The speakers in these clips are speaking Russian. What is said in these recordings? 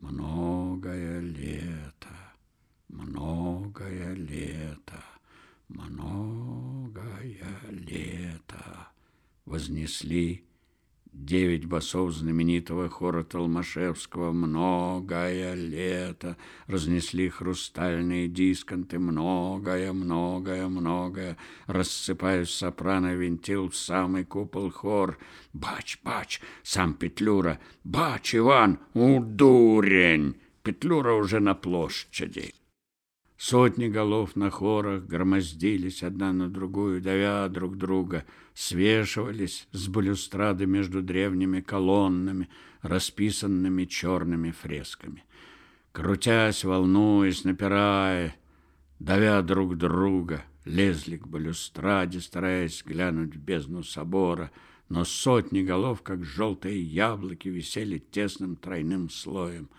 Многое лето, многое лето, многое лето вознесли Девять басов знаменитого хора Толмашевского «Многое лето» разнесли хрустальные дисконты «Многое, многое, многое» рассыпаясь сопрано винтил в самый купол хор «Бач, бач, сам Петлюра! Бач, Иван! У, дурень!» Петлюра уже на площади. Сотни голов на хорах громоздились одна на другую, давя друг друга, свешивались с балюстрады между древними колоннами, расписанными черными фресками. Крутясь, волнуясь, напирая, давя друг друга, лезли к балюстраде, стараясь глянуть в бездну собора, но сотни голов, как желтые яблоки, висели тесным тройным слоем.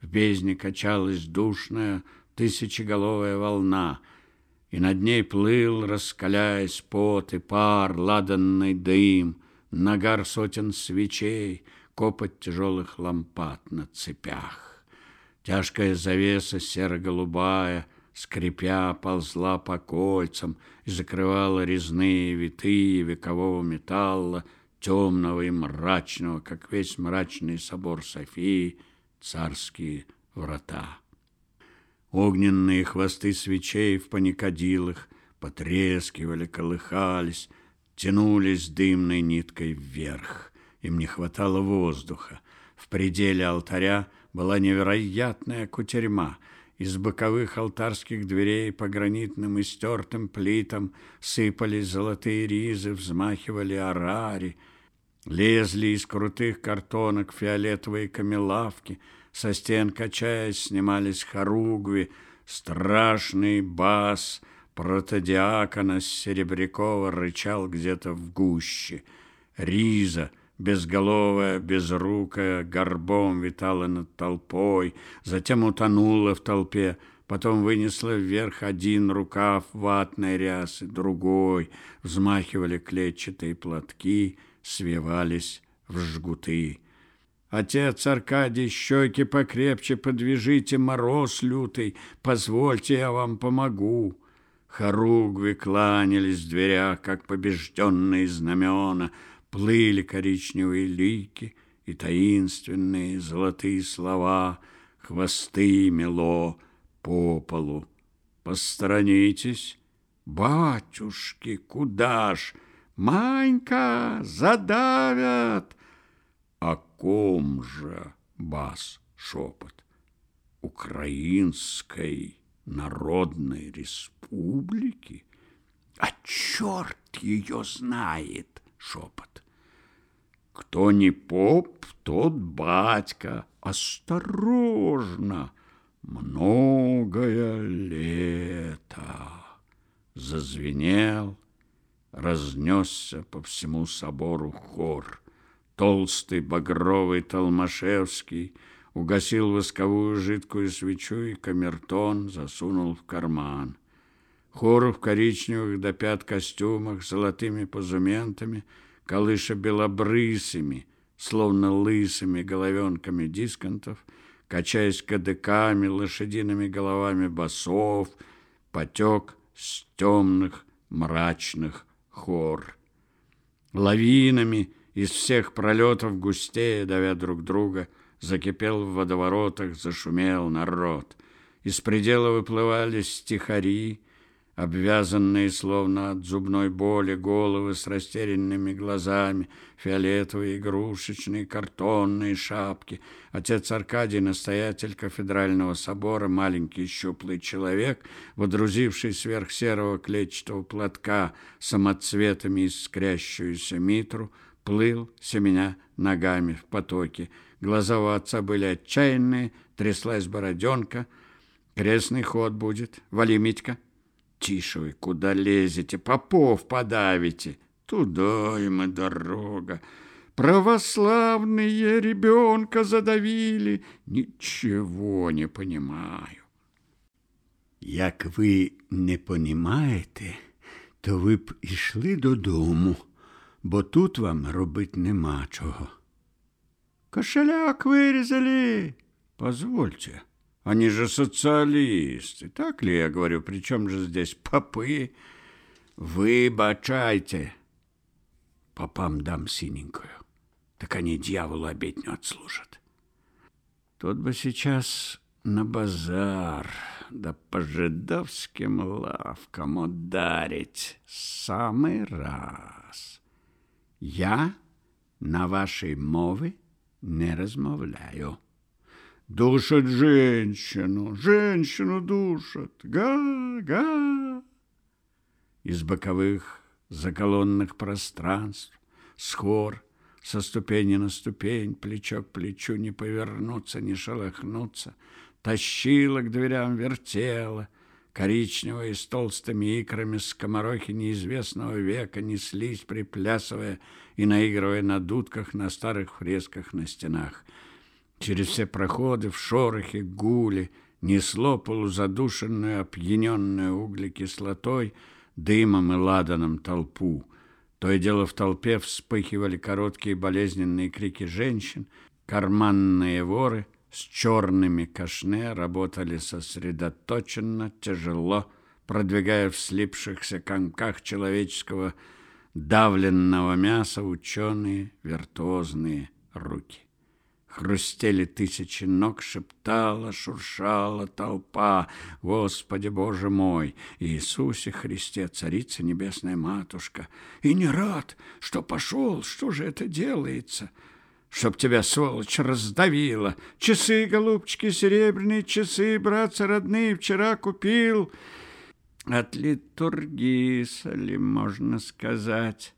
В бездне качалась душная, тысячеголовая волна, и над ней плыл, раскаляясь пот и пар, ладанный дым, нагар сотен свечей, копоть тяжелых лампад на цепях. Тяжкая завеса серо-голубая, скрипя, ползла по кольцам и закрывала резные витые векового металла, темного и мрачного, как весь мрачный собор Софии, царские врата. Огненные хвосты свечей в паникадилах потрескивали, колыхались, тянулись дымной ниткой вверх. Им не хватало воздуха. В пределе алтаря была невероятная кутерьма. Из боковых алтарских дверей по гранитным и стертым плитам сыпались золотые ризы, взмахивали арари. Лезли из крутых картонок фиолетовые камелавки — со стен, качаясь, снимались хоругви, страшный бас протодиакона Серебрякова рычал где-то в гуще. Риза, безголовая, безрукая, горбом витала над толпой, затем утонула в толпе, потом вынесла вверх один рукав ватной рясы, другой, взмахивали клетчатые платки, свивались в жгуты. Отец Аркадий, щеки покрепче подвяжите, мороз лютый, позвольте, я вам помогу. Хоругви кланялись в дверях, как побежденные знамена, плыли коричневые лики и таинственные золотые слова, хвосты мело по полу. Посторонитесь, батюшки, куда ж? Манька, задавят! О ком же бас шепот? Украинской Народной Республики? А черт ее знает, шепот. Кто не поп, тот батька. Осторожно, многое лето. Зазвенел, разнесся по всему собору хор. Толстый, багровый Толмашевский угасил восковую жидкую свечу и камертон засунул в карман. Хору в коричневых до пят костюмах с золотыми позументами, колыша белобрысыми, словно лысыми головенками дисконтов, качаясь кадыками, лошадиными головами басов, потек с темных мрачных хор. Лавинами из всех пролетов густее, давя друг друга, закипел в водоворотах, зашумел народ. Из предела выплывали стихари, обвязанные словно от зубной боли головы с растерянными глазами, фиолетовые игрушечные картонные шапки. Отец Аркадий, настоятель кафедрального собора, маленький щуплый человек, водрузивший сверх серого клетчатого платка самоцветами искрящуюся митру, плыл, семеня ногами в потоке. Глаза у отца были отчаянные, тряслась бороденка. Крестный ход будет. Вали, Митька. Тише вы, куда лезете? Попов подавите. Туда им и дорога. Православные ребенка задавили. Ничего не понимаю. Як ви не понімаєте, то ви б ішли додому бо тут вам робить нема чого. Кошеляк вирізали, Позвольте, они же социалисты, так ли я говорю? Причем же здесь попы? Выбачайте. Попам дам синенькую, так они дьяволу обедню отслужат. Тот бы сейчас на базар, да по жидовским лавкам ударить самый раз. Я на вашей мове не размовляю. Душат женщину, женщину душат, га-га. Из боковых заколонных пространств, с хор, со ступени на ступень, плечо к плечу, не повернуться, не шелохнуться, тащила к дверям, вертела, коричневые с толстыми икрами скоморохи неизвестного века неслись, приплясывая и наигрывая на дудках на старых фресках на стенах. Через все проходы в шорохе гули несло полузадушенную, опьяненную углекислотой, дымом и ладаном толпу. То и дело в толпе вспыхивали короткие болезненные крики женщин, карманные воры с черными кашне работали сосредоточенно, тяжело, продвигая в слипшихся комках человеческого давленного мяса ученые виртуозные руки. Хрустели тысячи ног, шептала, шуршала толпа. Господи Боже мой, Иисусе Христе, Царица Небесная Матушка, и не рад, что пошел, что же это делается? Чтоб тебя, сволочь, раздавила. Часы, голубчики, серебряные часы, братцы родные, вчера купил. От литургии, ли можно сказать.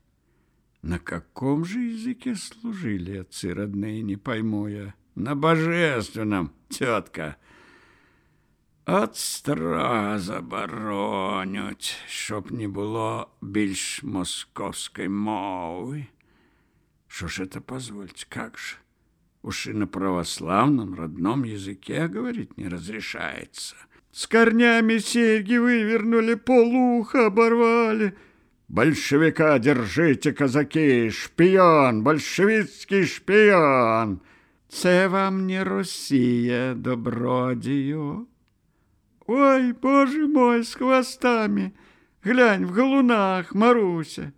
На каком же языке служили отцы родные, не пойму я. На божественном, тетка. От страза боронють, щоб не було більш московської мови. Что ж это, позвольте, как же? Уж и на православном родном языке говорить не разрешается. С корнями серьги вывернули, полуха оборвали — Большевика держите, казаки, шпіон, большевицький шпіон. Це вам не Росія, добродію. Ой, боже мой, с хвостами. Глянь, в галунах, Маруся.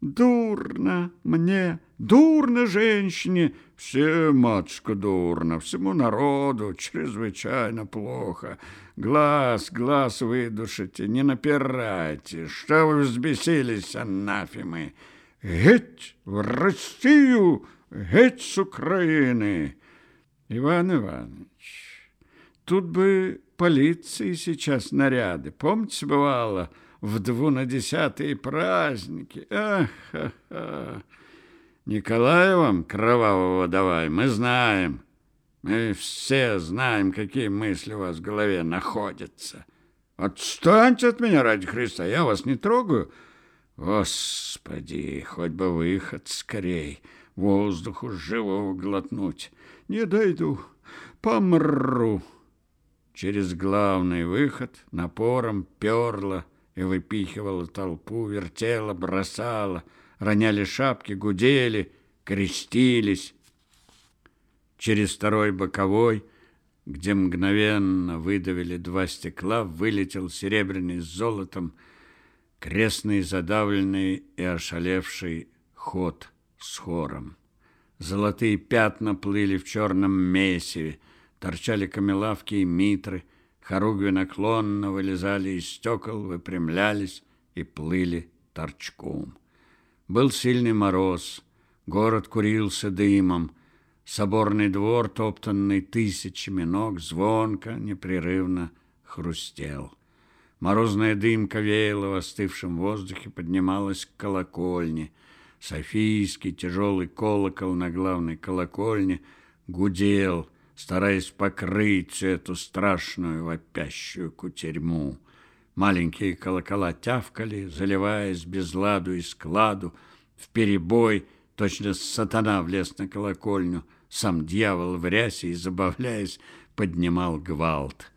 Дурно мне, дурно женщине. Все, матушка, дурно, всему народу чрезвычайно плохо. Глаз, глаз выдушите, не напирайте. Что вы взбесились, анафемы? Геть в Россию, геть с Украины. Иван Иванович, тут бы полиции сейчас наряды. Помните, бывало, в двунадесятые праздники? Ах, вам кровавого давай, мы знаем. Мы все знаем, какие мысли у вас в голове находятся. Отстаньте от меня ради Христа, я вас не трогаю. Господи, хоть бы выход скорей, воздуху живого глотнуть. Не дойду, помру. Через главный выход напором перла и выпихивала толпу, вертела, бросала — роняли шапки, гудели, крестились. Через второй боковой, где мгновенно выдавили два стекла, вылетел серебряный с золотом крестный, задавленный и ошалевший ход с хором. Золотые пятна плыли в черном месиве, торчали камелавки и митры, хоругви наклонно вылезали из стекол, выпрямлялись и плыли торчком. Был сильный мороз, город курился дымом, соборный двор, топтанный тысячами ног, звонко, непрерывно хрустел. Морозная дымка веяла в остывшем воздухе, поднималась к колокольне. Софийский тяжелый колокол на главной колокольне гудел, стараясь покрыть эту страшную вопящую кутерьму. Маленькие колокола тявкали, заливаясь без ладу и складу, в перебой, точно сатана влез на колокольню, сам дьявол в рясе и, забавляясь, поднимал гвалт.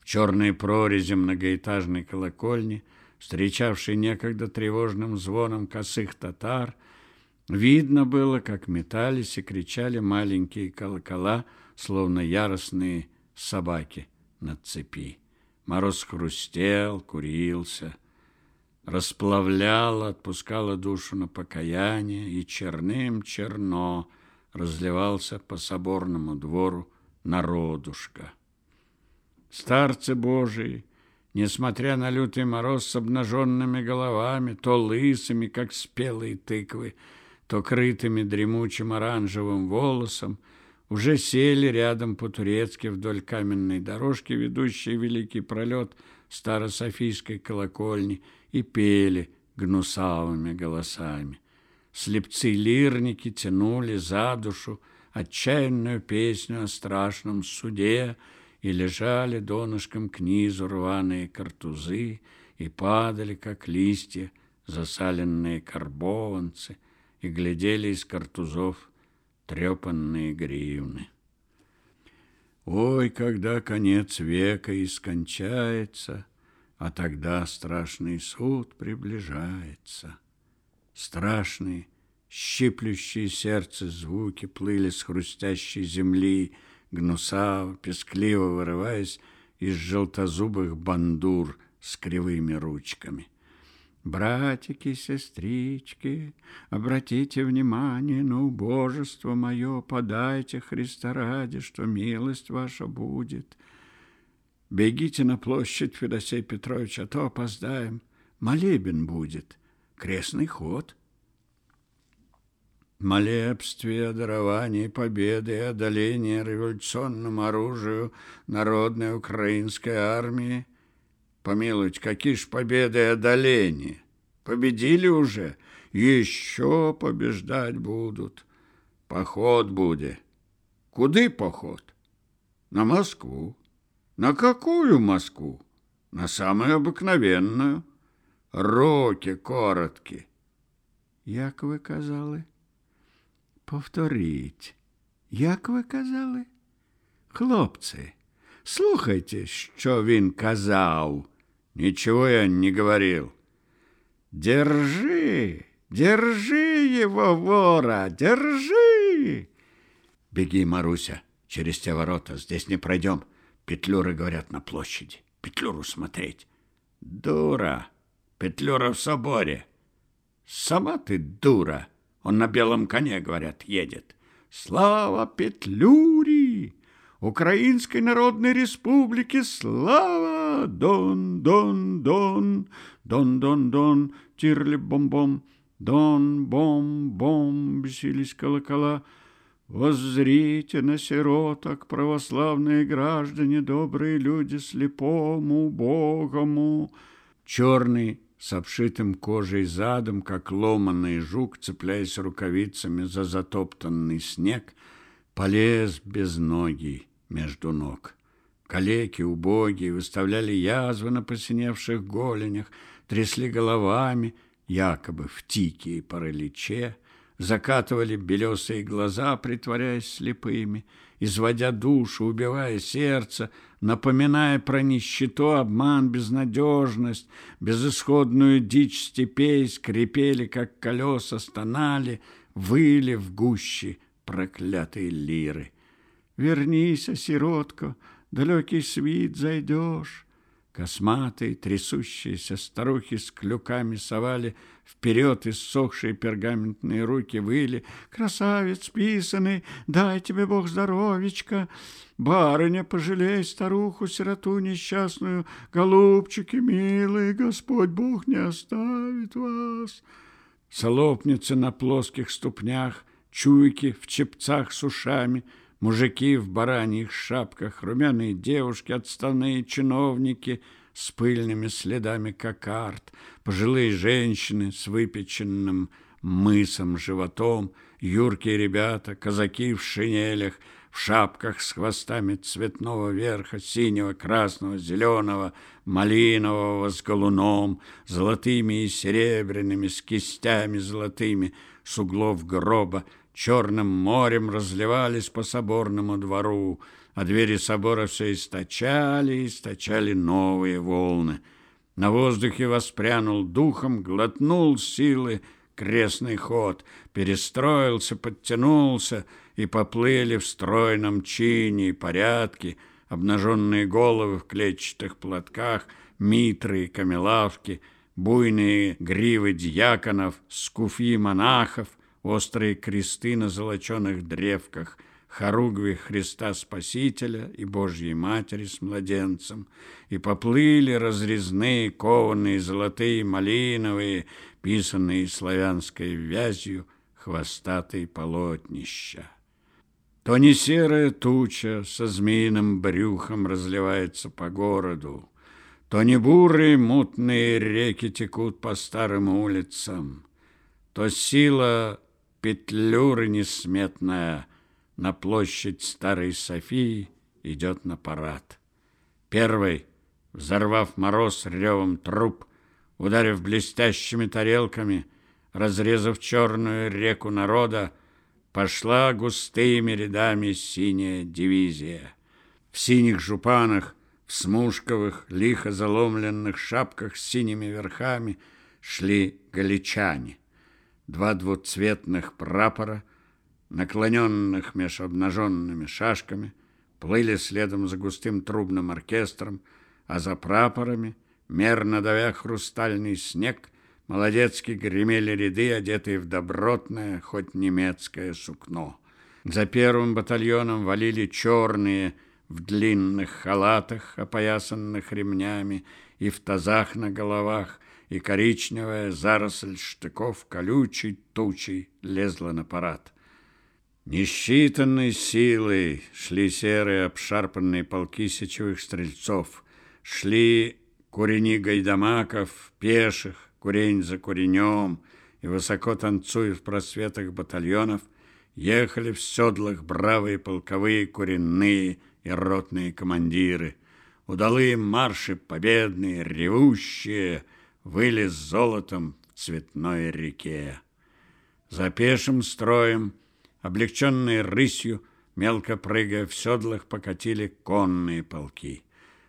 В черной прорези многоэтажной колокольни, встречавшей некогда тревожным звоном косых татар, Видно было, как метались и кричали маленькие колокола, словно яростные собаки на цепи. Мороз хрустел, курился, расплавлял, отпускала душу на покаяние, и черным черно разливался по соборному двору народушка. Старцы Божии, несмотря на лютый мороз с обнаженными головами, то лысыми, как спелые тыквы, то крытыми дремучим оранжевым волосом, уже сели рядом по-турецки вдоль каменной дорожки, ведущей великий пролет Старософийской колокольни, и пели гнусавыми голосами. Слепцы-лирники тянули за душу отчаянную песню о страшном суде, и лежали донышком к низу рваные картузы, и падали, как листья, засаленные карбованцы, и глядели из картузов трепанные гривны. Ой, когда конец века и скончается, а тогда страшный суд приближается. Страшные, щиплющие сердце звуки плыли с хрустящей земли, гнусаво, пескливо вырываясь из желтозубых бандур с кривыми ручками. Братики, сестрички, обратите внимание на убожество мое, подайте Христа ради, что милость ваша будет. Бегите на площадь, Федосей Петрович, а то опоздаем. Молебен будет, крестный ход. Молебствие, дарование победы и одоление революционному оружию народной украинской армии – Помилуйте, какие ж победы и одоления? Победили уже, еще побеждать будут. Поход будет. Куды поход? На Москву. На какую Москву? На самую обыкновенную. Руки короткі. Як ви казали? Повторіть. Як ви казали? Хлопці, слухайте, що він казав. Ничего я не говорил. Держи, держи его, вора, держи! Беги, Маруся, через те ворота, здесь не пройдем. Петлюры говорят на площади. Петлюру смотреть. Дура, Петлюра в соборе. Сама ты дура. Он на белом коне, говорят, едет. Слава Петлюре! Украинской Народной Республике слава! Дон, дон, дон, дон, дон, дон, тирли-бом-бом, дон-бом-бом, бесились колокола. Воззрите на сироток, православные граждане, добрые люди, слепому, убогому. Черный с обшитым кожей задом, как ломаный жук, цепляясь рукавицами за затоптанный снег, полез без ноги между ног. Калеки, убогие, выставляли язвы на посиневших голенях, трясли головами, якобы в тике и параличе, закатывали белесые глаза, притворяясь слепыми, изводя душу, убивая сердце, напоминая про нищету, обман, безнадежность, безысходную дичь степей, скрипели, как колеса, стонали, выли в гуще проклятые лиры. Вернись, сиротко, далекий свит зайдешь. Косматые, трясущиеся старухи с клюками совали вперед иссохшие пергаментные руки выли. «Красавец писанный, дай тебе Бог здоровечка! Барыня, пожалей старуху, сироту несчастную, голубчики милые, Господь Бог не оставит вас!» Солопницы на плоских ступнях, чуйки в чепцах с ушами — мужики в бараньих шапках, румяные девушки, отставные чиновники с пыльными следами кокард, пожилые женщины с выпеченным мысом животом, юркие ребята, казаки в шинелях, в шапках с хвостами цветного верха, синего, красного, зеленого, малинового с голуном, золотыми и серебряными, с кистями золотыми, с углов гроба, черным морем разливались по соборному двору, а двери собора все источали и источали новые волны. На воздухе воспрянул духом, глотнул силы крестный ход, перестроился, подтянулся, и поплыли в стройном чине и порядке, обнаженные головы в клетчатых платках, митры и камелавки, буйные гривы дьяконов, скуфьи монахов, острые кресты на золоченых древках, хоругви Христа Спасителя и Божьей Матери с младенцем, и поплыли разрезные, кованые, золотые, малиновые, писанные славянской вязью, хвостатые полотнища. То не серая туча со змеиным брюхом разливается по городу, то не бурые мутные реки текут по старым улицам, то сила петлюры несметная на площадь Старой Софии идет на парад. Первый, взорвав мороз ревом труп, ударив блестящими тарелками, разрезав черную реку народа, пошла густыми рядами синяя дивизия. В синих жупанах, в смушковых, лихо заломленных шапках с синими верхами шли галичане. Два двуцветных прапора, наклоненных меж обнаженными шашками, плыли следом за густым трубным оркестром, а за прапорами, мерно давя хрустальный снег, молодецки гремели ряды, одетые в добротное, хоть немецкое сукно. За первым батальоном валили черные в длинных халатах, опоясанных ремнями, и в тазах на головах, и коричневая заросль штыков колючей тучей лезла на парад. Несчитанной силой шли серые обшарпанные полки сечевых стрельцов, шли курени гайдамаков, пеших, курень за куренем, и, высоко танцуя в просветах батальонов, ехали в седлах бравые полковые куренные и ротные командиры. Удалые марши победные, ревущие, выли с золотом в цветной реке. За пешим строем — Облегченные рысью, мелко прыгая в седлах, покатили конные полки.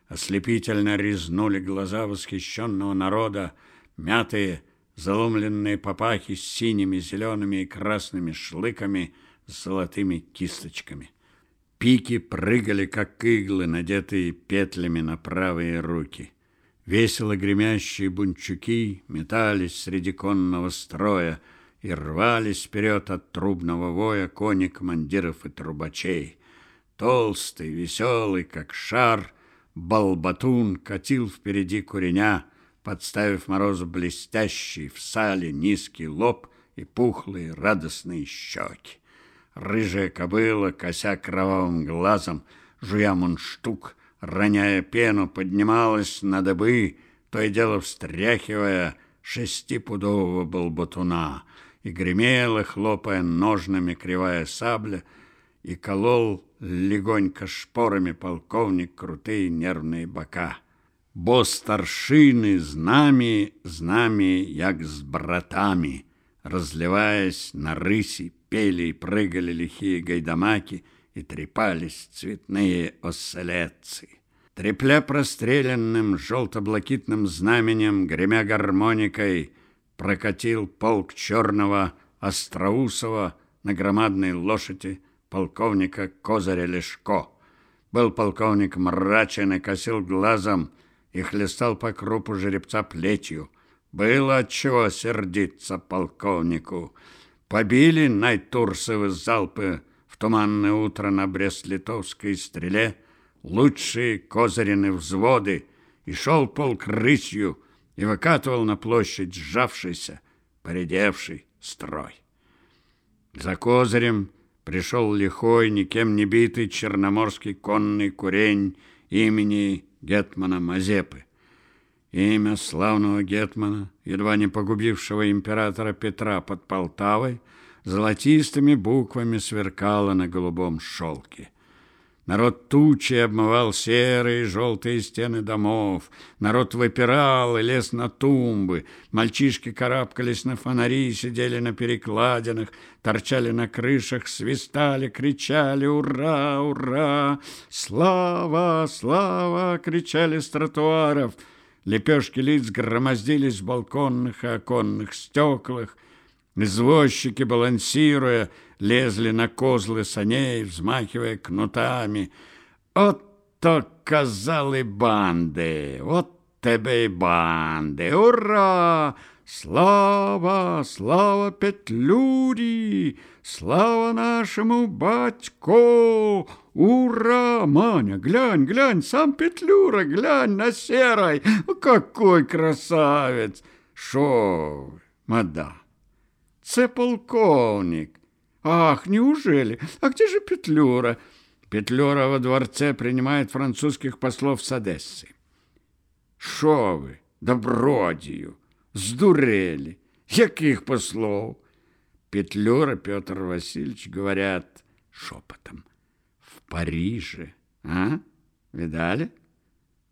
Ослепительно резнули глаза восхищенного народа, мятые, заломленные папахи с синими, зелеными и красными шлыками с золотыми кисточками. Пики прыгали, как иглы, надетые петлями на правые руки. Весело гремящие бунчуки метались среди конного строя, и рвались вперед от трубного воя кони командиров и трубачей. Толстый, веселый, как шар, балбатун катил впереди куреня, подставив морозу блестящий в сале низкий лоб и пухлые радостные щеки. Рыжая кобыла, кося кровавым глазом, жуя мундштук, роняя пену, поднималась на дыбы, то и дело встряхивая шестипудового балбатуна — и гремела, хлопая ножнами кривая сабля, и колол легонько шпорами полковник крутые нервные бока. Бо старшины з нами, з нами, як з братами, разливаясь на рыси, пели и прыгали лихие гайдамаки и трепались цветные оселедцы. Трепля простреленным желто-блакитным знаменем, гремя гармоникой, прокатил полк черного Остроусова на громадной лошади полковника Козыря Лешко. Был полковник мрачен и косил глазом и хлестал по крупу жеребца плетью. Было отчего сердиться полковнику. Побили Найтурсовы залпы туманное утро на Брест-Литовской стреле лучшие козырины взводы, и шел полк рысью, и выкатывал на площадь сжавшийся, поредевший строй. За козырем пришел лихой, никем не битый черноморский конный курень имени Гетмана Мазепы. Имя славного Гетмана, едва не погубившего императора Петра под Полтавой, золотистыми буквами сверкало на голубом шелке. Народ тучи обмывал серые и желтые стены домов. Народ выпирал и лез на тумбы. Мальчишки карабкались на фонари, сидели на перекладинах, торчали на крышах, свистали, кричали «Ура! Ура! Слава! Слава!» кричали с тротуаров. Лепешки лиц громоздились в балконных и оконных стеклах. Извозчики, балансируя, лезли на козлы саней, взмахивая кнутами. От то казали банди, от тебе й банди. Ура! Слава, слава Петлюрі, слава нашему батьку! Ура! Маня, глянь, глянь, сам Петлюра, глянь на серой. Какой красавец! Шо, мада? Це полковник. Ах, неужели? А где же Петлюра? Петлюра во дворце принимает французских послов с Одессы. Шо вы, добродію, здурели? Яких послов? Петлюра Петр Васильевич говорят шепотом. В Париже, а? Видали?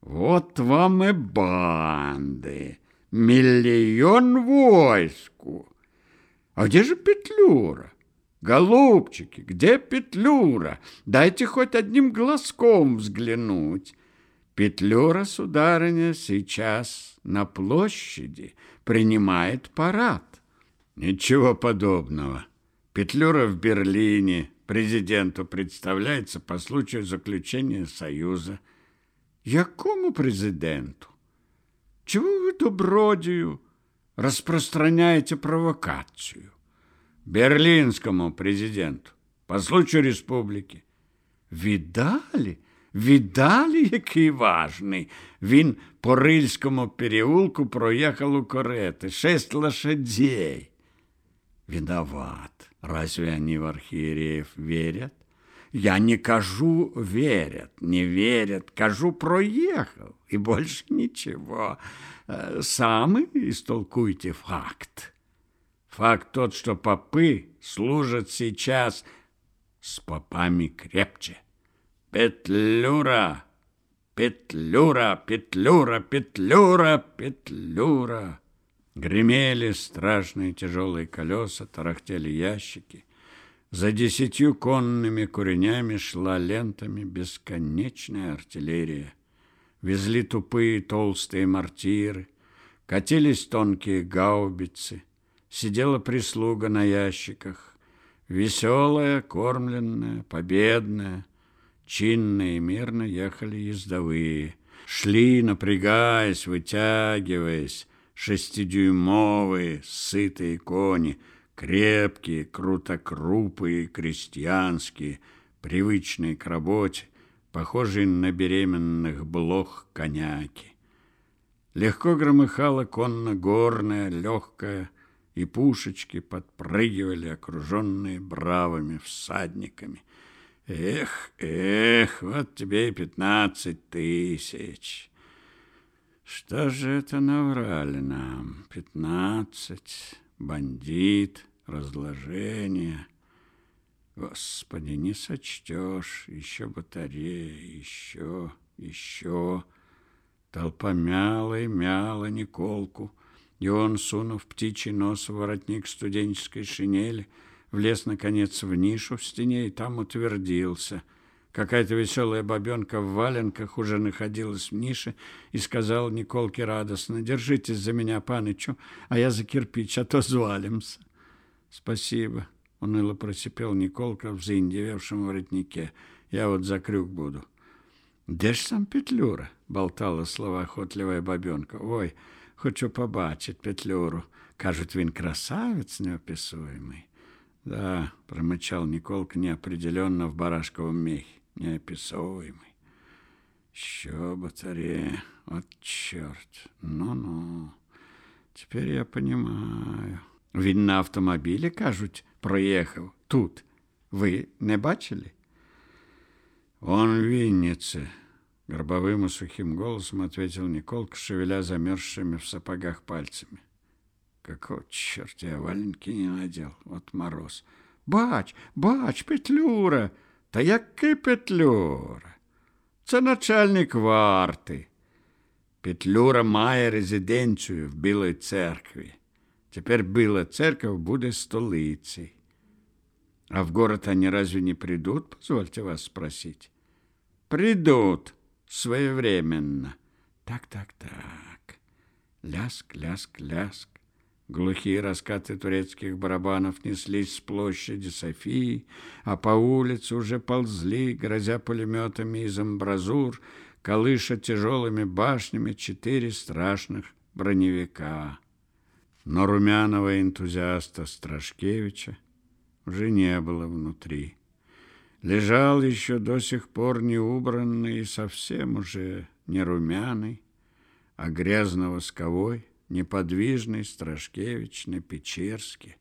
Вот вам и банды. Миллион войску. А где же Петлюра? Голубчики, где Петлюра? Дайте хоть одним глазком взглянуть. Петлюра, сударыня, сейчас на площади принимает парад. Ничего подобного. Петлюра в Берлине президенту представляется по случаю заключения союза. Якому президенту? Чего вы добродию распространяете провокацию? Берлинскому президенту по случаю республики. Видали? Видали, який важний? Він по Рильському переулку проехал у кареты. Шесть лошадей. Виноват. Разве они в архиереев верят? Я не кажу верят, не верят, кажу проехал, и больше ничего. Сами истолкуйте факт. Факт тот, что попы служат сейчас с попами крепче. Петлюра, петлюра, петлюра, петлюра, петлюра. Гремели страшные тяжелые колеса, тарахтели ящики. За десятью конными куренями шла лентами бесконечная артиллерия. Везли тупые толстые мортиры, катились тонкие гаубицы, сидела прислуга на ящиках, веселая, кормленная, победная. Чинно и мирно ехали ездовые, шли, напрягаясь, вытягиваясь, шестидюймовые, сытые кони, крепкие, крутокрупые, крестьянские, привычные к работе, похожие на беременных блох коняки. Легко громыхала конно-горная, легкая, и пушечки подпрыгивали, окруженные бравыми всадниками. Эх, эх, вот тебе и пятнадцать тысяч. Что же это наврали нам? Пятнадцать, бандит, разложение. Господи, не сочтешь, еще батарея, еще, еще. Толпа мяла и мяла Николку, и он, сунув птичий нос в воротник студенческой шинели, влез, наконец, в нишу в стене и там утвердился. Какая-то веселая бабенка в валенках уже находилась в нише и сказала Николке радостно, «Держитесь за меня, панычу, а я за кирпич, а то звалимся». «Спасибо», — уныло просипел Николка в заиндевевшем воротнике. «Я вот за крюк буду». «Де ж сам Петлюра?» — болтала словоохотливая бабенка. «Ой, хочу побачить Петлюру. Кажуть, він красавець неописуемый». Да, промычал Николка неопределенно в барашковом мехе, неописуемый. Еще батарея, вот черт, ну-ну, теперь я понимаю. Він на автомобілі, кажуть, проехал тут. Вы не бачили? Он в Виннице, горбовым и сухим голосом ответил Николка, шевеля замерзшими в сапогах пальцами. Какого черт я валенки не надел? Вот мороз. Бач, бач, Петлюра. Та який Петлюра? Це начальник варти. Петлюра має резиденцію в Білій церкві. Теперь Біла церковь буде столицей. А в город они разве не придут, позвольте вас спросить? Придут своевременно. Так, так, так. Ляск, ляск, ляск. Глухие раскаты турецких барабанов неслись с площади Софии, а по улице уже ползли, грозя пулеметами из амбразур, колыша тяжелыми башнями четыре страшных броневика. Но румяного энтузиаста Страшкевича уже не было внутри. Лежал еще до сих пор неубранный и совсем уже не румяный, а грязно-восковой, неподвижный Страшкевич на Печерске,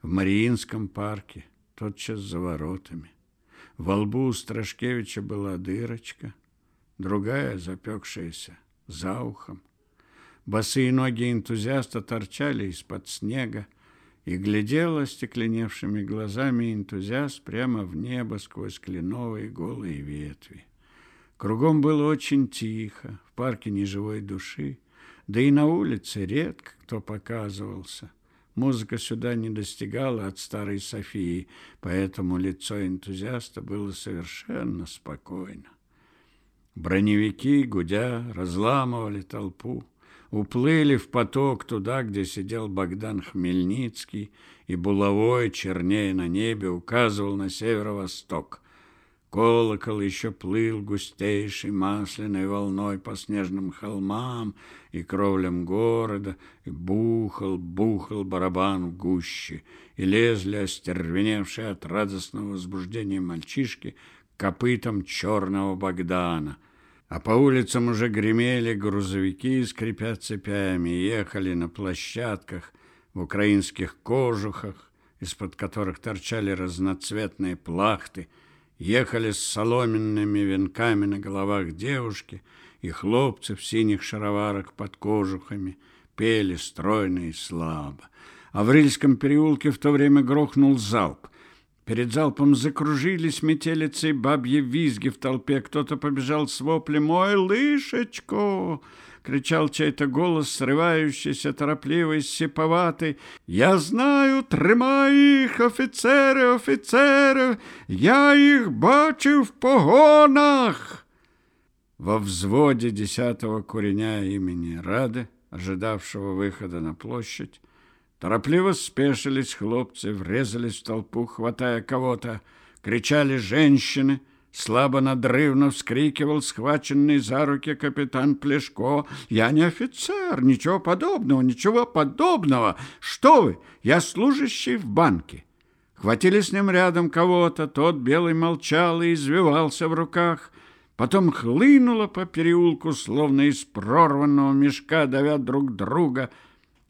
в Мариинском парке, тотчас за воротами. Во лбу у Страшкевича была дырочка, другая запекшаяся за ухом. Босые ноги энтузиаста торчали из-под снега, и глядел остекленевшими глазами энтузиаст прямо в небо сквозь кленовые голые ветви. Кругом было очень тихо, в парке ни живой души, да и на улице редко кто показывался. Музыка сюда не достигала от старой Софии, поэтому лицо энтузиаста было совершенно спокойно. Броневики, гудя, разламывали толпу уплыли в поток туда, где сидел Богдан Хмельницкий, и булавой, чернее на небе, указывал на северо-восток. Колокол еще плыл густейшей масляной волной по снежным холмам и кровлям города, и бухал, бухал барабан в гуще, и лезли остервеневшие от радостного возбуждения мальчишки копытом черного Богдана — а по улицам уже гремели грузовики, скрипя цепями, ехали на площадках в украинских кожухах, из-под которых торчали разноцветные плахты, ехали с соломенными венками на головах девушки и хлопцы в синих шароварах под кожухами, пели стройно и слабо. А в Рильском переулке в то время грохнул залп. Перед залпом закружились метелицы бабьи визги в толпе. Кто-то побежал с воплем «Ой, лышечку!» кричал чей-то голос, срывающийся, торопливый, сиповатый. «Я знаю, тримай их, офицеры, офицеры! Я их бачу в погонах!» Во взводе десятого куреня имени Рады, ожидавшего выхода на площадь, Торопливо спешились хлопцы, врезались в толпу, хватая кого-то. Кричали женщины. Слабо надрывно вскрикивал схваченный за руки капитан Плешко. «Я не офицер! Ничего подобного! Ничего подобного! Что вы? Я служащий в банке!» Хватили с ним рядом кого-то, тот белый молчал и извивался в руках. Потом хлынуло по переулку, словно из прорванного мешка, давя друг друга –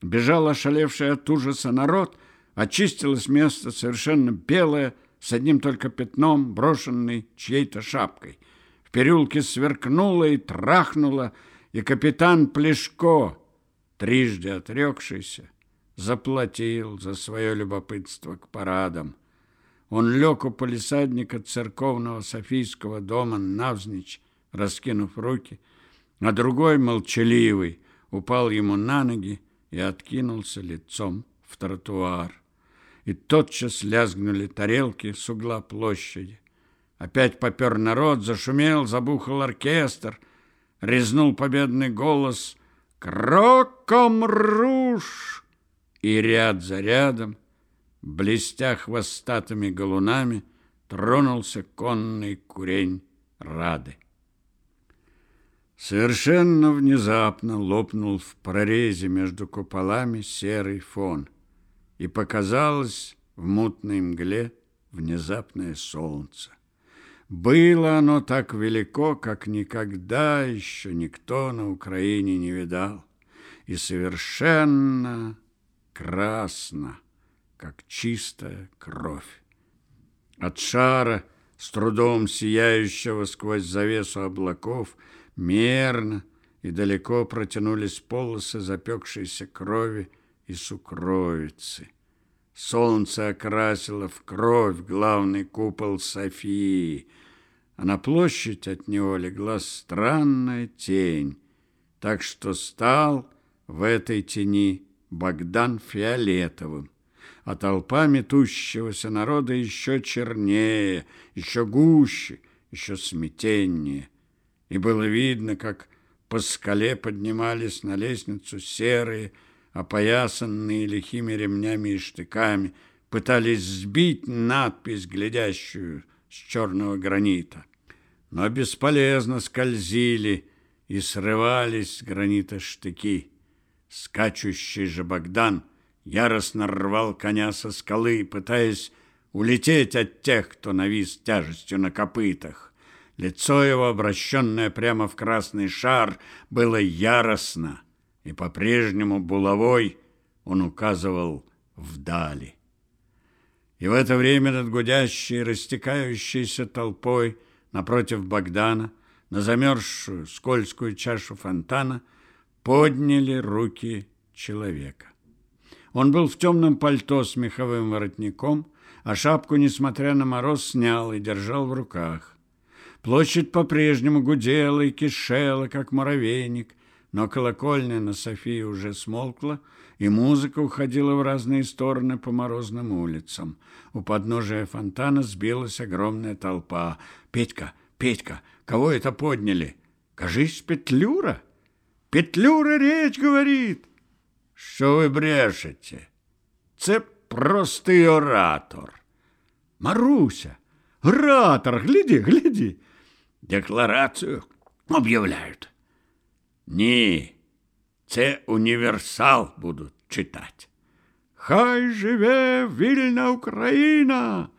Бежал ошалевший от ужаса народ, очистилось место совершенно белое, с одним только пятном, брошенной чьей-то шапкой. В переулке сверкнуло и трахнуло, и капитан Плешко, трижды отрекшийся, заплатил за свое любопытство к парадам. Он лег у полисадника церковного Софийского дома навзничь, раскинув руки, а другой, молчаливый, упал ему на ноги и откинулся лицом в тротуар. И тотчас лязгнули тарелки с угла площади. Опять попер народ, зашумел, забухал оркестр, резнул победный голос «Кроком руж!» И ряд за рядом, блестя хвостатыми галунами, тронулся конный курень Рады. Совершенно внезапно лопнул в прорезе между куполами серый фон, и показалось в мутной мгле внезапное солнце. Было оно так велико, как никогда еще никто на Украине не видал, и совершенно красно, как чистая кровь. От шара, с трудом сияющего сквозь завесу облаков, мерно и далеко протянулись полосы запекшейся крови и сукровицы. Солнце окрасило в кровь главный купол Софии, а на площадь от него легла странная тень, так что стал в этой тени Богдан Фиолетовым, а толпа метущегося народа еще чернее, еще гуще, еще смятеннее и было видно, как по скале поднимались на лестницу серые, опоясанные лихими ремнями и штыками, пытались сбить надпись, глядящую с черного гранита. Но бесполезно скользили и срывались с гранита штыки. Скачущий же Богдан яростно рвал коня со скалы, пытаясь улететь от тех, кто навис тяжестью на копытах. Лицо его, обращенное прямо в красный шар, было яростно, и по-прежнему булавой он указывал вдали. И в это время над гудящей, растекающейся толпой напротив Богдана на замерзшую скользкую чашу фонтана подняли руки человека. Он был в темном пальто с меховым воротником, а шапку, несмотря на мороз, снял и держал в руках. Площадь по-прежнему гудела и кишела, как муравейник, но колокольня на Софии уже смолкла, и музыка уходила в разные стороны по морозным улицам. У подножия фонтана сбилась огромная толпа. «Петька! Петька! Кого это подняли? Кажись, Петлюра! Петлюра речь говорит!» Що ви брешете? Це простий оратор. Маруся, оратор, гляди, гляди. Декларацію об'являють. Ні, це універсал будуть читати. Хай живе вільна Україна!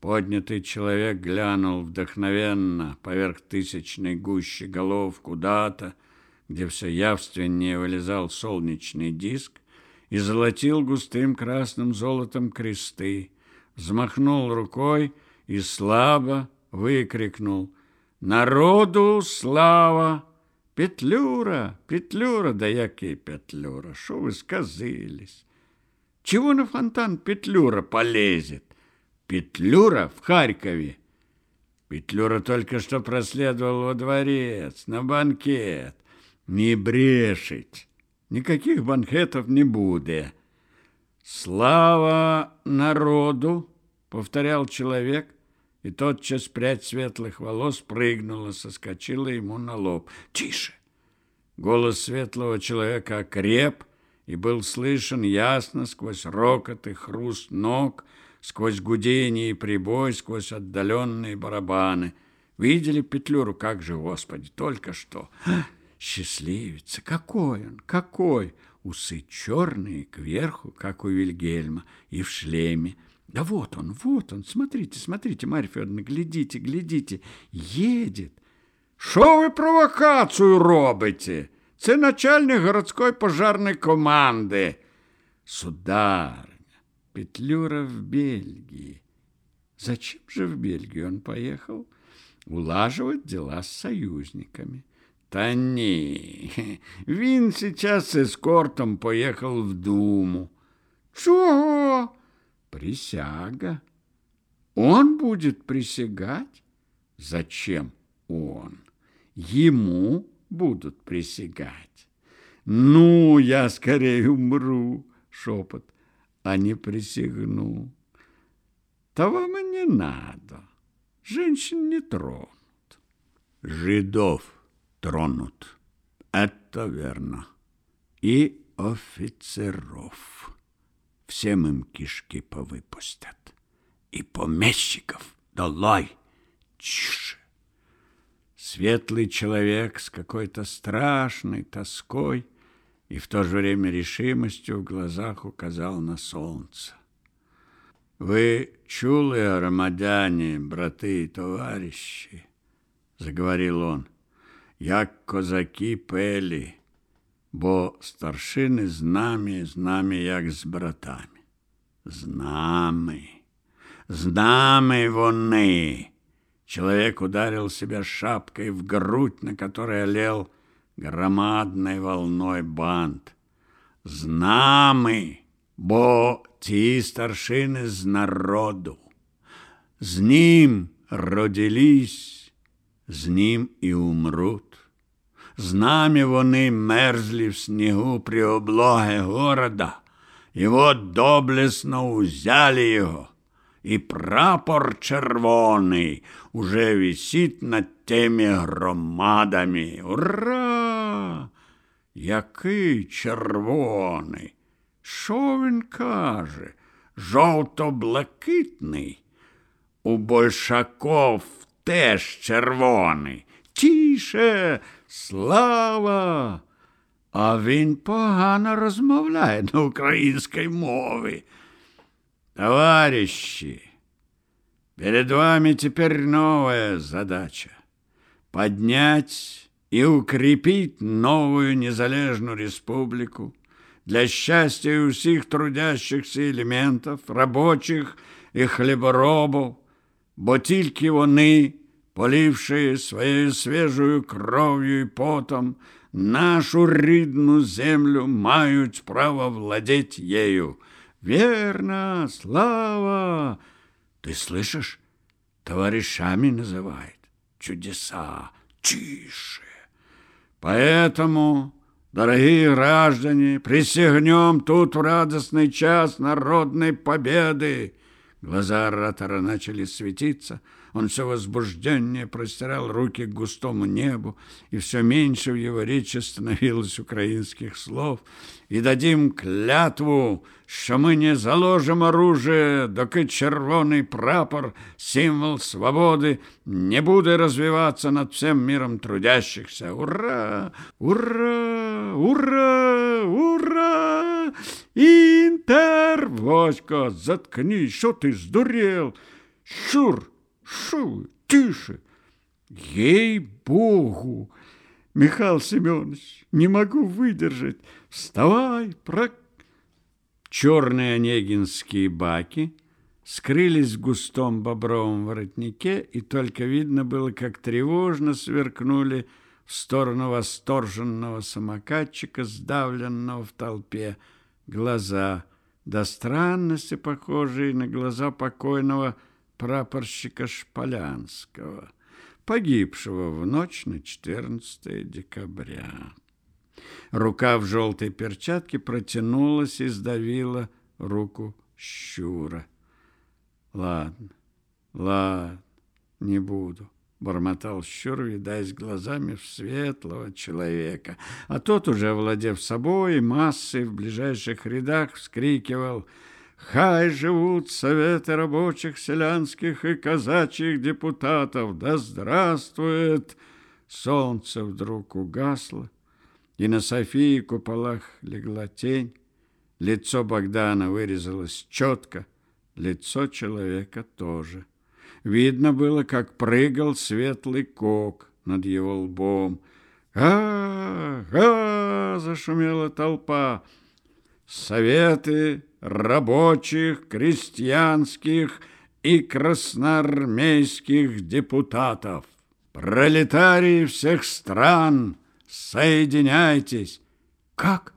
Поднятый человек глянул вдохновенно поверх тысячной гущи голов куда-то, где все явственнее вылезал солнечный диск, и золотил густым красным золотом кресты, взмахнул рукой и слабо выкрикнул «Народу слава! Петлюра, Петлюра, да який Петлюра, что вы сказылись? Чего на фонтан Петлюра полезет? Петлюра в Харькове. Петлюра только что проследовал во дворец, на банкет. Не брешить. Никаких банкетов не будет. Слава народу, повторял человек, и тотчас прядь светлых волос прыгнула, соскочила ему на лоб. Тише! Голос светлого человека окреп и был слышен ясно сквозь рокот и хруст ног, сквозь гудение и прибой, сквозь отдаленные барабаны. Видели Петлюру? Как же, Господи, только что! Счастливец! Какой он! Какой! Усы черные, кверху, как у Вильгельма, и в шлеме. Да вот он, вот он, смотрите, смотрите, Марья Федоровна, глядите, глядите, едет. Що ви провокацію робите? Це начальник городської пожарної команди. Сударыня, Петлюра в Бельгии. Зачем же в Бельгию он поехал? Улаживать дела с союзниками. Та ні, він сейчас эскортом поехал в Думу. Чего? Присяга. Он будет присягать? Зачем он? Ему будут присягать. Ну, я скорее умру, шепот, а не присягну. Того не надо. Женщин не тронут. Жидов тронут. Это верно. И офицеров. Всем им кишки повыпустят. И помещиков долой. Тише. Светлый человек с какой-то страшной тоской и в то же время решимостью в глазах указал на солнце. «Вы чулые громадяне, браты и товарищи», — заговорил он, — «як козаки пели, бо старшини з нами, з нами, як з братами. З нами, з нами вони». Человек ударил себя шапкой в грудь, на которой олел громадной волной банд. З нами, бо ті старшини з народу. З ним родились, з ним і умрут. З нами вони мерзли в снігу при облоге города, і от доблесно узяли його и прапор червоный уже висит над теми громадами. Ура! Який червоний? Що він каже? Жовто-блакитний? У большаков теж червоний. Тіше, слава! А він погано розмовляє на українській мові. Товарищи, перед вами теперь новая задача – поднять и укрепить новую незалежную республику для счастья усіх трудящихся елементів, робочих і хліборобів, бо тільки вони, поливши своєю свіжою кров'ю і потом, нашу рідну землю мають право владеть ею. Верно, слава! Ты слышишь? Товарищами называет. Чудеса. Тише. Поэтому, дорогие граждане, присягнем тут в радостный час народной победы. Глаза оратора начали светиться, он все возбужденнее простирал руки к густому небу, и все меньше в его речи становилось украинских слов. И дадим клятву, що ми не заложим оружие, доки червоний прапор, символ свободи, не буде розвиватися над всем миром трудящихся. Ура! Ура! Ура! Ура! Інтер! Воська, заткнись, що ти здурел? Шур! Шу, тише! Ей-богу! Михаил Семенович, не могу выдержать. Вставай, про... Черные онегинские баки скрылись в густом бобровом воротнике, и только видно было, как тревожно сверкнули в сторону восторженного самокатчика, сдавленного в толпе, глаза, до странности похожие на глаза покойного прапорщика Шполянского, погибшего в ночь на 14 декабря. Рука в желтой перчатке протянулась и сдавила руку щура. Ладно, ладно, не буду, бормотал щур, видаясь глазами в светлого человека. А тот, уже овладев собой и массой в ближайших рядах, вскрикивал «Хай живут советы рабочих, селянских и казачьих депутатов! Да здравствует!» Солнце вдруг угасло, и на Софии куполах легла тень. Лицо Богдана вырезалось четко, лицо человека тоже. Видно было, как прыгал светлый кок над его лбом. «Га! Га!» — зашумела толпа. «Советы рабочих, крестьянских и красноармейских депутатов, пролетарии всех стран!» Соединяйтесь. Как?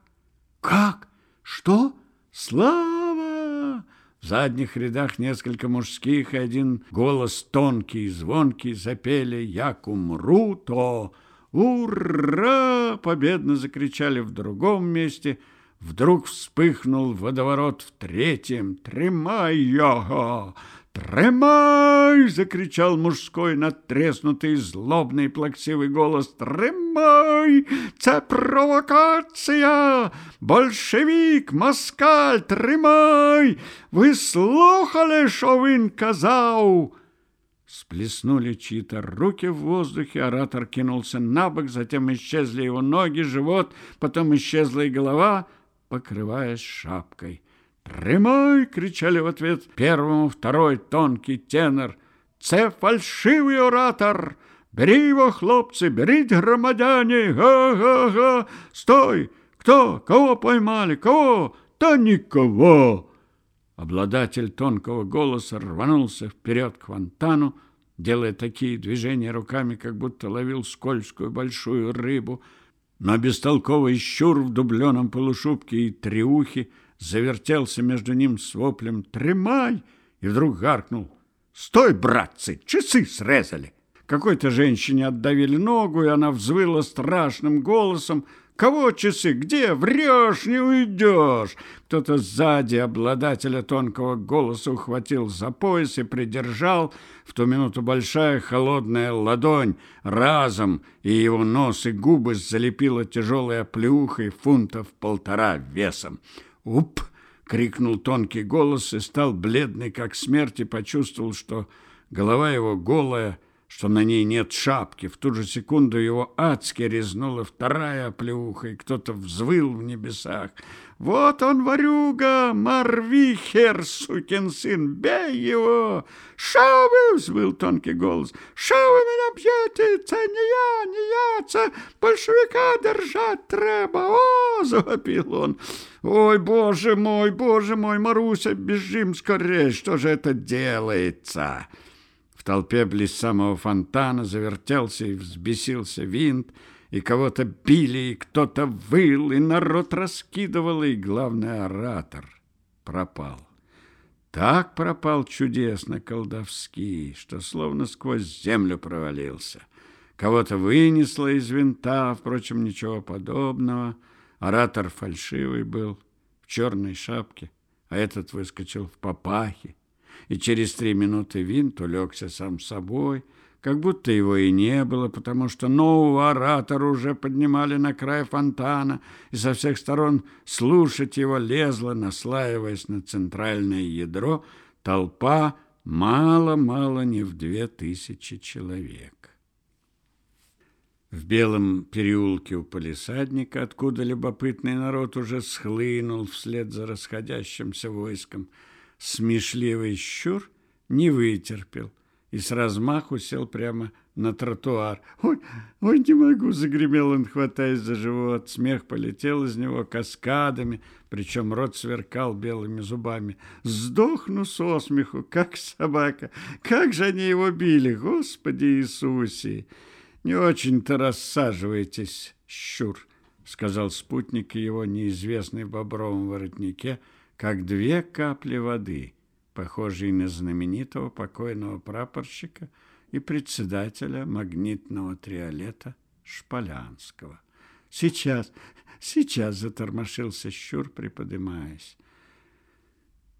Как? Что? Слава! В задних рядах несколько мужских и один голос тонкий и звонкий запели «Як умру, то...» «Ура!» — победно закричали в другом месте. Вдруг вспыхнул водоворот в третьем. «Тримай его! «Тримай!» — закричал мужской надтреснутый, злобный, плаксивый голос. «Тримай! Це провокація! Большевик, москаль, тримай! Ви слухали, що він казав?» Сплеснули чьи-то руки в воздухе, оратор кинулся на бок, затем исчезли его ноги, живот, потом исчезла и голова, покрываясь шапкой. «Тримай!» — кричали в ответ первому второй тонкий тенор. «Це фальшивий оратор! Бери его, хлопцы, беріть, громадяне! Га-га-га! Стой! Кто? Кого поймали? Кого? Да никого!» Обладатель тонкого голоса рванулся вперед к фонтану, делая такие движения руками, как будто ловил скользкую большую рыбу. Но бестолковый щур в дубленом полушубке и триухе завертелся между ним с воплем «Тримай!» и вдруг гаркнул «Стой, братцы, часы срезали!» Какой-то женщине отдавили ногу, и она взвыла страшным голосом, Кого часы? Где? Врешь, не уйдешь!» Кто-то сзади обладателя тонкого голоса ухватил за пояс и придержал. В ту минуту большая холодная ладонь разом, и его нос и губы залепила тяжелой оплеухой фунтов полтора весом. «Уп!» — крикнул тонкий голос и стал бледный, как смерть, и почувствовал, что голова его голая — что на ней нет шапки. В ту же секунду его адски резнула вторая оплеуха, и кто-то взвыл в небесах. «Вот он, ворюга! Марвихер, сукин сын! Бей его!» «Шо вы?» — взвыл тонкий голос. «Шо вы меня бьете? Це не я, не я, це большевика держать треба! О!» — завопил он. «Ой, боже мой, боже мой, Маруся, бежим скорее! Что же это делается?» Толпе близ самого фонтана завертелся и взбесился винт, и кого-то били, и кто-то выл, и народ раскидывал, и, главный оратор пропал. Так пропал чудесно колдовский, что словно сквозь землю провалился. Кого-то вынесло из винта, впрочем, ничего подобного. Оратор фальшивый был, в черной шапке, а этот выскочил в папахе и через три минуты винт улегся сам собой, как будто его и не было, потому что нового оратора уже поднимали на край фонтана, и со всех сторон слушать его лезла, наслаиваясь на центральное ядро, толпа мало-мало не в две тысячи человек. В белом переулке у полисадника, откуда любопытный народ уже схлынул вслед за расходящимся войском, смешливый щур не вытерпел и с размаху сел прямо на тротуар. «Ой, ой, не могу!» — загремел он, хватаясь за живот. Смех полетел из него каскадами, причем рот сверкал белыми зубами. «Сдохну со смеху, как собака! Как же они его били, Господи Иисусе!» «Не очень-то рассаживайтесь, щур!» — сказал спутник его, неизвестный в бобровом воротнике — как две капли воды, похожие на знаменитого покойного прапорщика и председателя магнитного триолета Шполянского. «Сейчас, сейчас!» — затормошился Щур, приподымаясь.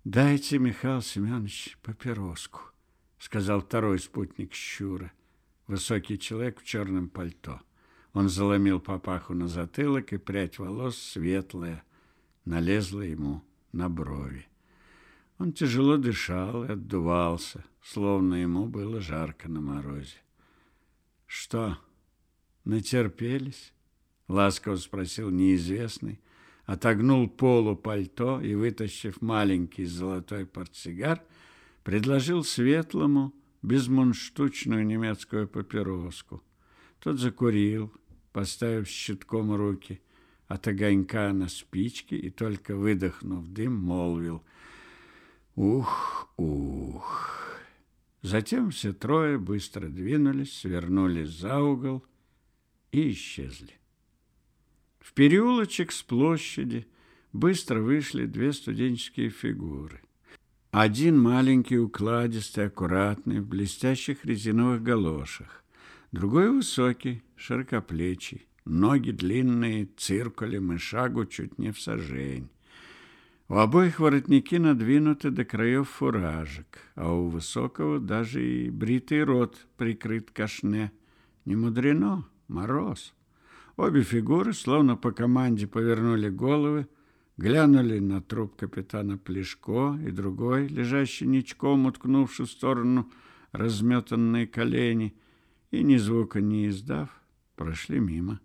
«Дайте, Михаил Семенович, папироску», — сказал второй спутник Щура, высокий человек в черном пальто. Он заломил папаху на затылок, и прядь волос светлая налезла ему на брови. Он тяжело дышал и отдувался, словно ему было жарко на морозе. «Что, натерпелись?» — ласково спросил неизвестный, отогнул полу пальто и, вытащив маленький золотой портсигар, предложил светлому безмунштучную немецкую папироску. Тот закурил, поставив щитком руки от огонька на спичке и только выдохнув дым, молвил «Ух, ух!». Затем все трое быстро двинулись, свернули за угол и исчезли. В переулочек с площади быстро вышли две студенческие фигуры. Один маленький, укладистый, аккуратный, в блестящих резиновых галошах, другой высокий, широкоплечий, ноги длинные, циркулем и шагу чуть не в сажень. У обоих воротники надвинуты до краев фуражек, а у высокого даже и бритый рот прикрыт кашне. Не мудрено, мороз. Обе фигуры, словно по команде, повернули головы, глянули на труп капитана Плешко и другой, лежащий ничком, уткнувший в сторону разметанные колени, и ни звука не издав, прошли мимо.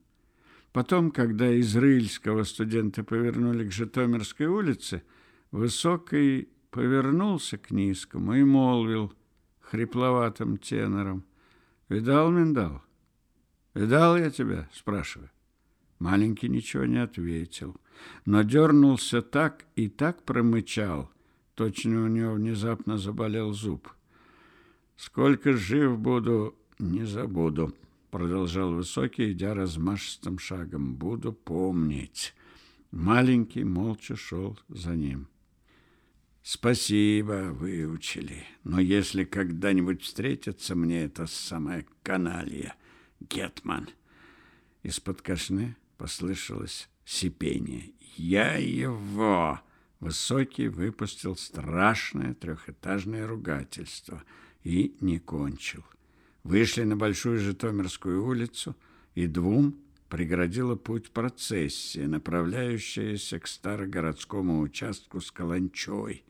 Потом, когда из Рыльского студенты повернули к Житомирской улице, Высокий повернулся к Низкому и молвил хрипловатым тенором. «Видал, Миндал? Видал я тебя?» — спрашиваю. Маленький ничего не ответил, но дернулся так и так промычал. Точно у него внезапно заболел зуб. «Сколько жив буду, не забуду», продолжал Высокий, идя размашистым шагом. «Буду помнить». Маленький молча шел за ним. «Спасибо, выучили. Но если когда-нибудь встретится мне эта самая каналья, Гетман...» Из-под кашны послышалось сипение. «Я его!» Высокий выпустил страшное трехэтажное ругательство и не кончил. Вышли на Большую Житомирскую улицу, и двум преградила путь процессия, направляющаяся к старогородскому участку с Каланчой.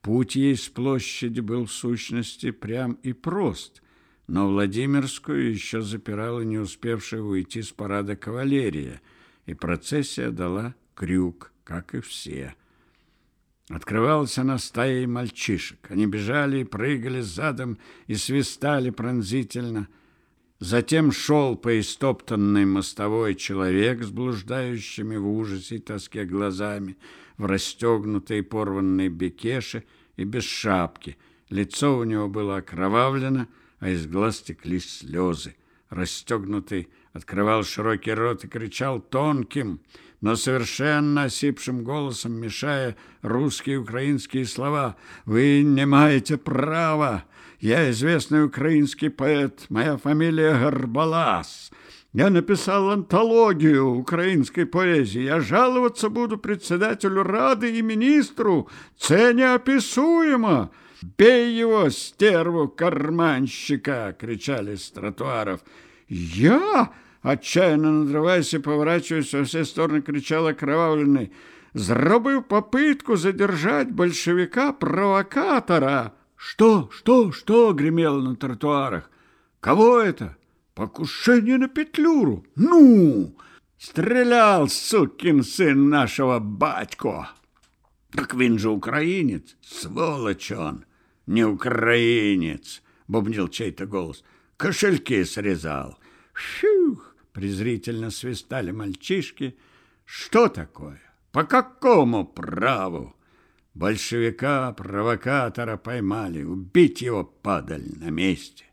Путь ей с площади был в сущности прям и прост, но Владимирскую еще запирала не успевшая уйти с парада кавалерия, и процессия дала крюк, как и все – Открывалась она стаей мальчишек. Они бежали и прыгали задом и свистали пронзительно. Затем шел по истоптанной мостовой человек с блуждающими в ужасе и тоске глазами, в расстегнутой порванной бекеше и без шапки. Лицо у него было окровавлено, а из глаз текли слезы. Расстегнутый открывал широкий рот и кричал тонким, но совершенно осипшим голосом, мешая русские и украинские слова. «Вы не маете права! Я известный украинский поэт, моя фамилия Горбалас!» Я написал антологию украинской поэзии. Я жаловаться буду председателю Рады и министру. Це неописуемо. «Бей его, стерву карманщика!» — кричали с тротуаров. «Я?» Отчаянно надрываясь и поворачиваясь во все стороны, кричал окровавленный. «Зробив попытку задержать большевика-провокатора!» «Что, что, что?» — гремело на тротуарах. «Кого это?» «Покушение на Петлюру!» «Ну!» «Стрелял, сукин сын нашего батько!» «Так він же украинец, сволочь он!» «Не украинец!» — бубнил чей-то голос. «Кошельки срезал!» «Фух!» Презрительно свистали мальчишки. Что такое? По какому праву? Большевика, провокатора поймали. Убить его, падаль, на месте.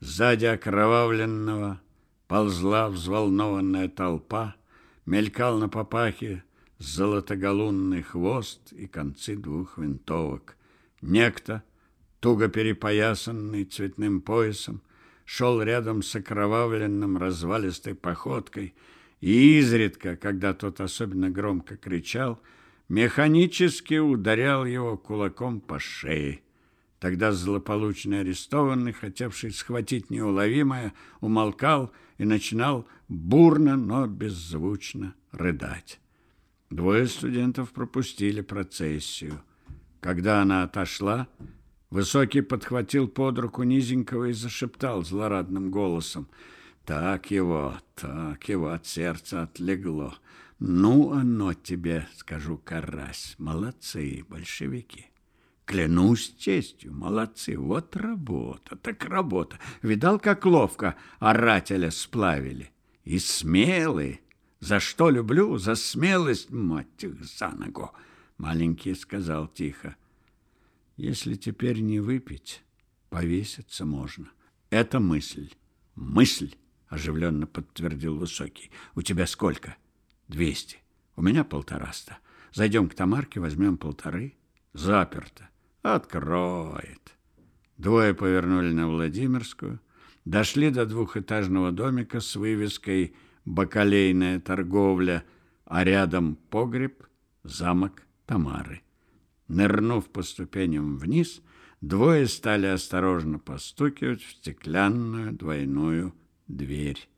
Сзади окровавленного ползла взволнованная толпа, мелькал на попахе золотоголунный хвост и концы двух винтовок. Некто, туго перепоясанный цветным поясом, шел рядом с окровавленным развалистой походкой, и изредка, когда тот особенно громко кричал, механически ударял его кулаком по шее. Тогда злополучный арестованный, хотевший схватить неуловимое, умолкал и начинал бурно, но беззвучно рыдать. Двое студентов пропустили процессию. Когда она отошла, Высокий подхватил под руку низенького и зашептал злорадным голосом. Так его, так его от сердца отлегло. Ну, оно тебе, скажу, карась. Молодцы, большевики. Клянусь честью, молодцы. Вот работа, так работа. Видал, как ловко орателя сплавили? И смелые. За что люблю? За смелость, мать их, за ногу. Маленький сказал тихо. Если теперь не выпить, повеситься можно. Это мысль. Мысль, оживленно подтвердил Высокий. У тебя сколько? Двести. У меня полтораста. Зайдем к Тамарке, возьмем полторы. Заперто. Откроет. Двое повернули на Владимирскую, дошли до двухэтажного домика с вывеской «Бакалейная торговля», а рядом погреб, замок Тамары. Нырнув по ступеням вниз, двое стали осторожно постукивать в стеклянную двойную дверь.